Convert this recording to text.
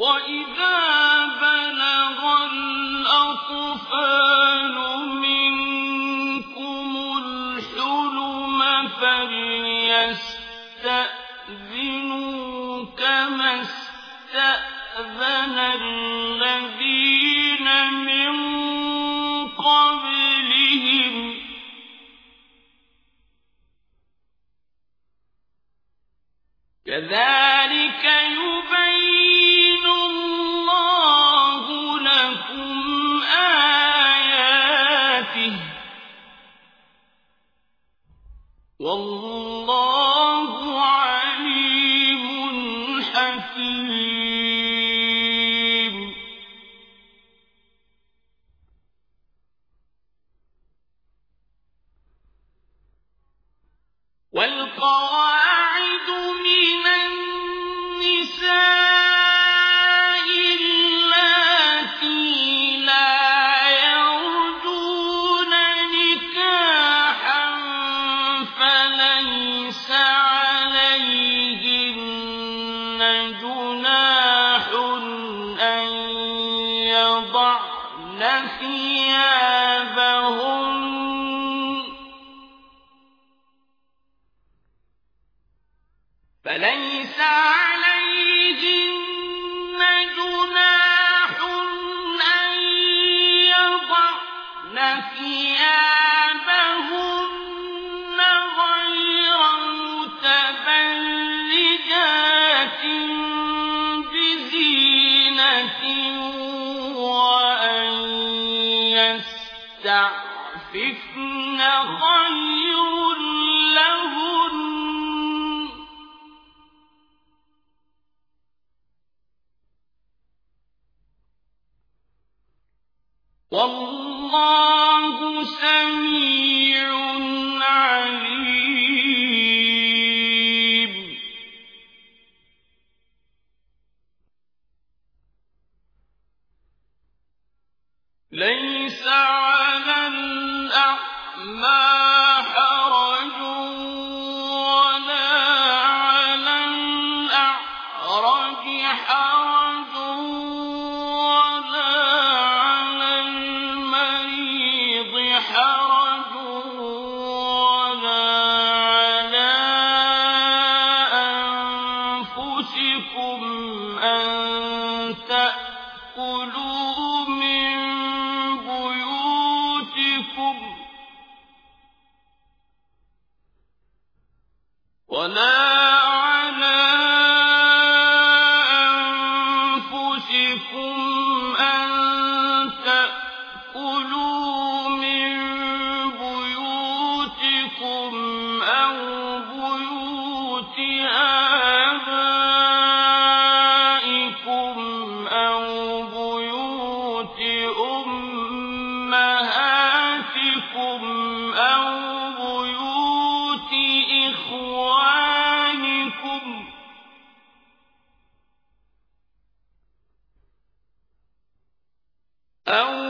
وإذا بلغ الأطفال منكم الحلم فليستأذنوا كما استأذن الذين من قبلهم كذلك والله عليم حكيم. ثيابهن فليس عليهن جناح أن يضعن يستعففن خير لهن والله سميع عليم ليس حرج ولا على أنفسكم أن تأكلوا أو